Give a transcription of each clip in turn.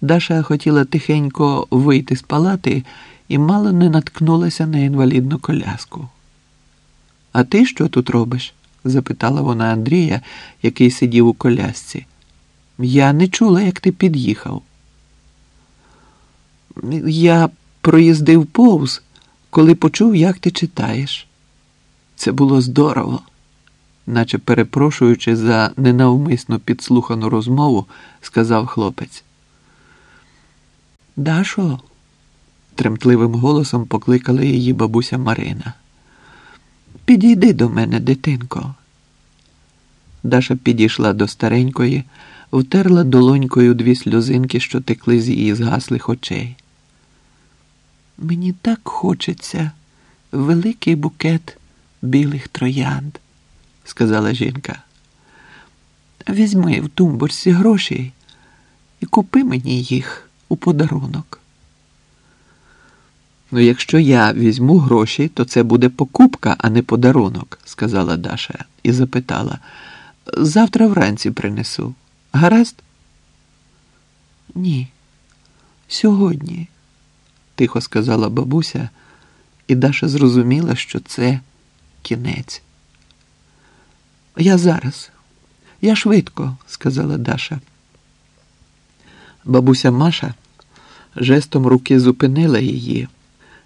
Даша хотіла тихенько вийти з палати і мало не наткнулася на інвалідну коляску. А ти що тут робиш? запитала вона Андрія, який сидів у колясці. Я не чула, як ти під'їхав. Я проїздив повз, коли почув, як ти читаєш. Це було здорово, наче перепрошуючи за ненавмисно підслухану розмову, сказав хлопець. Дашо, тремтливим голосом покликала її бабуся Марина. Підійди до мене, дитинко. Даша підійшла до старенької, втерла долонькою дві сльозинки, що текли з її згаслих очей. Мені так хочеться великий букет білих троянд, сказала жінка. Візьми в тумбурці гроші і купи мені їх у подарунок. Ну, якщо я візьму гроші, то це буде покупка, а не подарунок, сказала Даша і запитала. Завтра вранці принесу. Гаразд? Ні. Сьогодні, тихо сказала бабуся, і Даша зрозуміла, що це кінець. Я зараз, я швидко, сказала Даша. Бабуся Маша жестом руки зупинила її,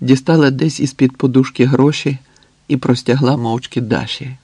дістала десь із під подушки гроші і простягла мовчки Даші.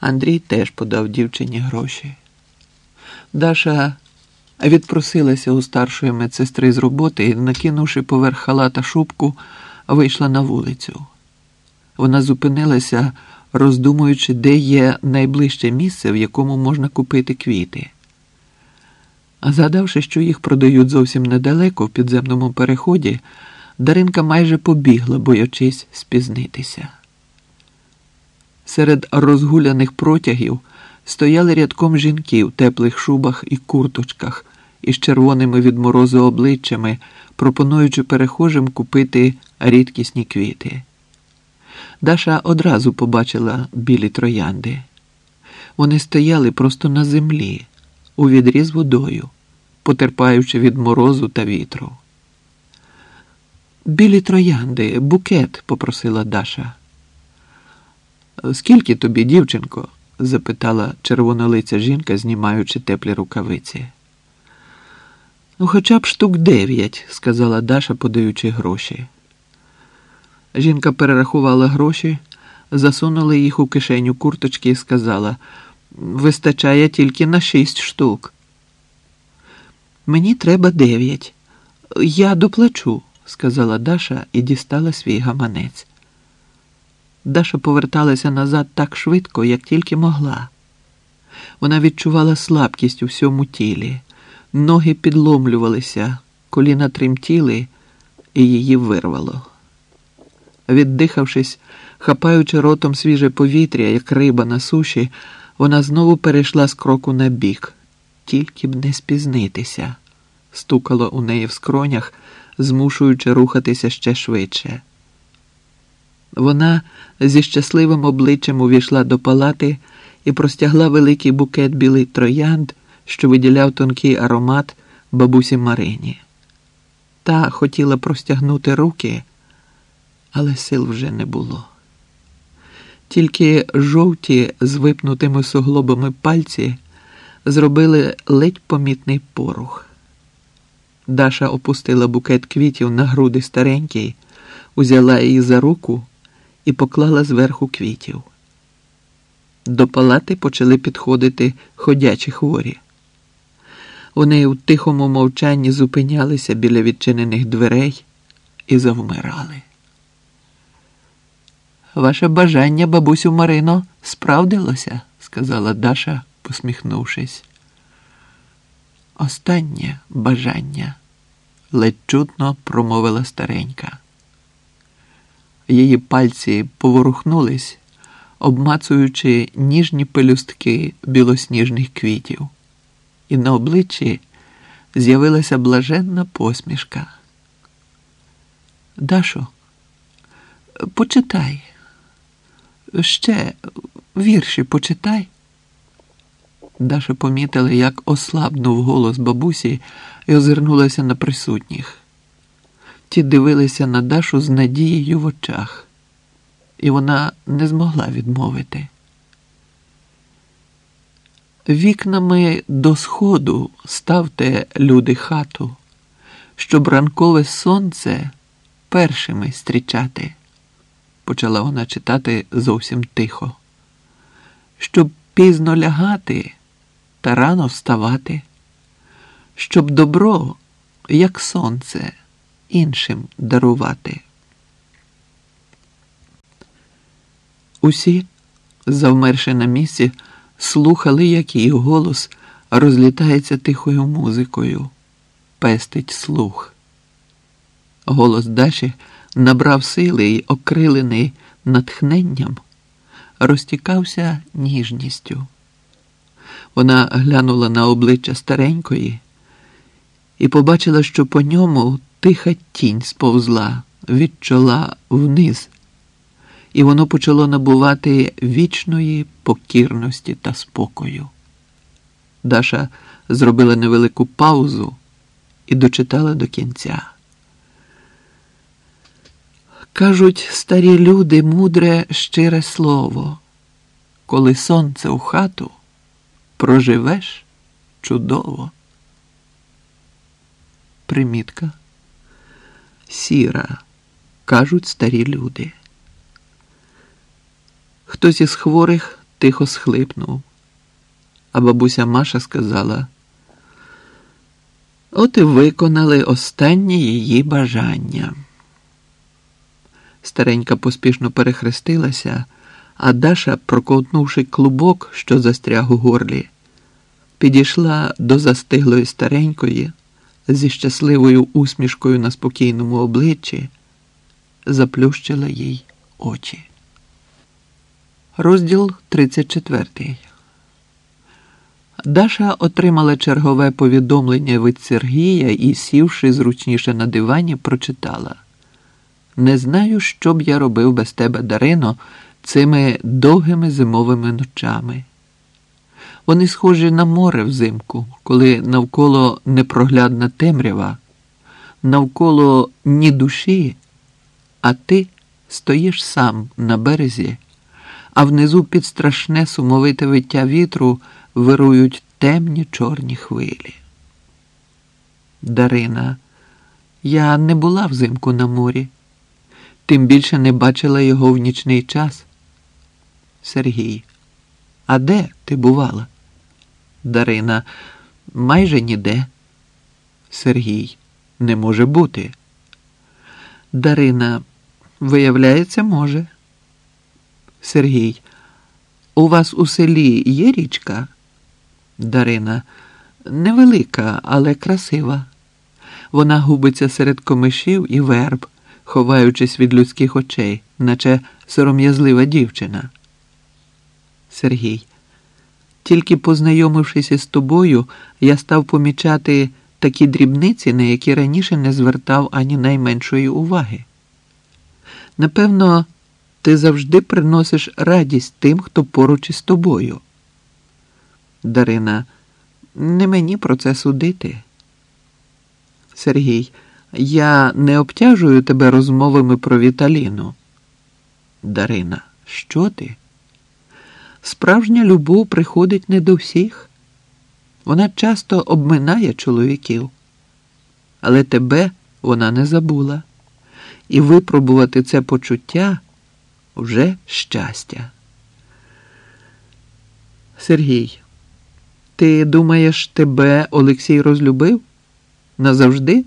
Андрій теж подав дівчині гроші. Даша відпросилася у старшої медсестри з роботи і, накинувши поверх халата шубку, вийшла на вулицю. Вона зупинилася, роздумуючи, де є найближче місце, в якому можна купити квіти. А згадавши, що їх продають зовсім недалеко в підземному переході, Даринка майже побігла, боячись спізнитися. Серед розгуляних протягів стояли рядком жінки в теплих шубах і курточках із червоними від морозу обличчями, пропонуючи перехожим купити рідкісні квіти. Даша одразу побачила білі троянди. Вони стояли просто на землі, у відрі з водою, потерпаючи від морозу та вітру. Білі троянди, букет, попросила Даша. Скільки тобі, дівчинко? запитала червонолиця жінка, знімаючи теплі рукавиці. Хоча б штук дев'ять, сказала Даша, подаючи гроші. Жінка перерахувала гроші, засунула їх у кишеню курточки і сказала вистачає тільки на шість штук. Мені треба дев'ять. Я доплачу, сказала Даша і дістала свій гаманець. Даша поверталася назад так швидко, як тільки могла. Вона відчувала слабкість у всьому тілі, ноги підломлювалися, коліна тремтіли, і її вирвало. Віддихавшись, хапаючи ротом свіже повітря, як риба на суші, вона знову перейшла з кроку на бік, тільки б не спізнитися, стукало у неї в скронях, змушуючи рухатися ще швидше. Вона зі щасливим обличчям увійшла до палати і простягла великий букет білий троянд, що виділяв тонкий аромат бабусі Марині. Та хотіла простягнути руки, але сил вже не було. Тільки жовті з випнутими суглобами пальці зробили ледь помітний порух. Даша опустила букет квітів на груди старенькій, узяла її за руку і поклала зверху квітів. До палати почали підходити ходячі хворі. Вони у тихому мовчанні зупинялися біля відчинених дверей і завмирали. Ваше бажання, бабусю Марино, справдилося, сказала Даша, посміхнувшись. Останнє бажання, ледь чутно промовила старенька. Її пальці поворухнулись, обмацуючи ніжні пелюстки білосніжних квітів, і на обличчі з'явилася блаженна посмішка. Дашо, почитай. Ще вірші почитай. Даша помітила, як ослабнув голос бабусі і озирнулася на присутніх. Ті дивилися на Дашу з надією в очах, і вона не змогла відмовити. Вікнами до сходу ставте люди хату, щоб ранкове сонце першими стрічати, почала вона читати зовсім тихо, щоб пізно лягати та рано вставати, щоб добро, як сонце, іншим дарувати. Усі, завмерши на місці, слухали, як її голос розлітається тихою музикою, пестить слух. Голос Даші набрав сили і, окрилений натхненням, розтікався ніжністю. Вона глянула на обличчя старенької і побачила, що по ньому тиха тінь сповзла від чола вниз і воно почало набувати вічної покірності та спокою. Даша зробила невелику паузу і дочитала до кінця. Кажуть старі люди мудре щире слово, коли сонце у хату проживеш чудово. Примітка. Сіра, кажуть старі люди. Хтось із хворих тихо схлипнув, а бабуся Маша сказала: От і виконали останнє її бажання. Старенька поспішно перехрестилася, а Даша, проковтнувши клубок, що застряг у горлі, підійшла до застиглої старенької зі щасливою усмішкою на спокійному обличчі, заплющила їй очі. Розділ 34. Даша отримала чергове повідомлення від Сергія і, сівши зручніше на дивані, прочитала: Не знаю, що б я робив без тебе, Дарино, цими довгими зимовими ночами. Вони схожі на море взимку, коли навколо непроглядна темрява, навколо ні душі, а ти стоїш сам на березі а внизу під страшне сумовите виття вітру вирують темні чорні хвилі. Дарина, я не була взимку на морі, тим більше не бачила його в нічний час. Сергій, а де ти бувала? Дарина, майже ніде. Сергій, не може бути. Дарина, виявляється, може. Сергій, у вас у селі є річка? Дарина, невелика, але красива. Вона губиться серед комишів і верб, ховаючись від людських очей, наче сором'язлива дівчина. Сергій, тільки познайомившись із тобою, я став помічати такі дрібниці, на які раніше не звертав ані найменшої уваги. Напевно, ти завжди приносиш радість тим, хто поруч із тобою. Дарина, не мені про це судити. Сергій, я не обтяжую тебе розмовами про Віталіну. Дарина, що ти? Справжня любов приходить не до всіх. Вона часто обминає чоловіків, але тебе вона не забула. І випробувати це почуття вже щастя. Сергій, ти думаєш, тебе Олексій розлюбив? Назавжди?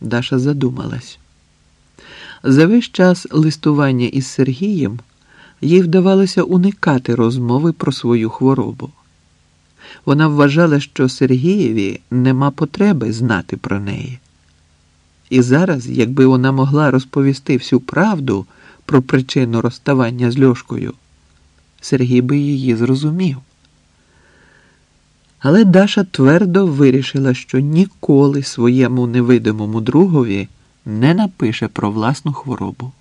Даша задумалась. За весь час листування із Сергієм їй вдавалося уникати розмови про свою хворобу. Вона вважала, що Сергієві нема потреби знати про неї. І зараз, якби вона могла розповісти всю правду про причину розставання з Льошкою, Сергій би її зрозумів. Але Даша твердо вирішила, що ніколи своєму невидимому другові не напише про власну хворобу,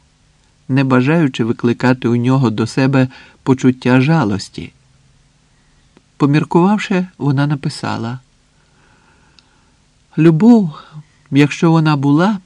не бажаючи викликати у нього до себе почуття жалості. Поміркувавши, вона написала: Любов, якщо вона була,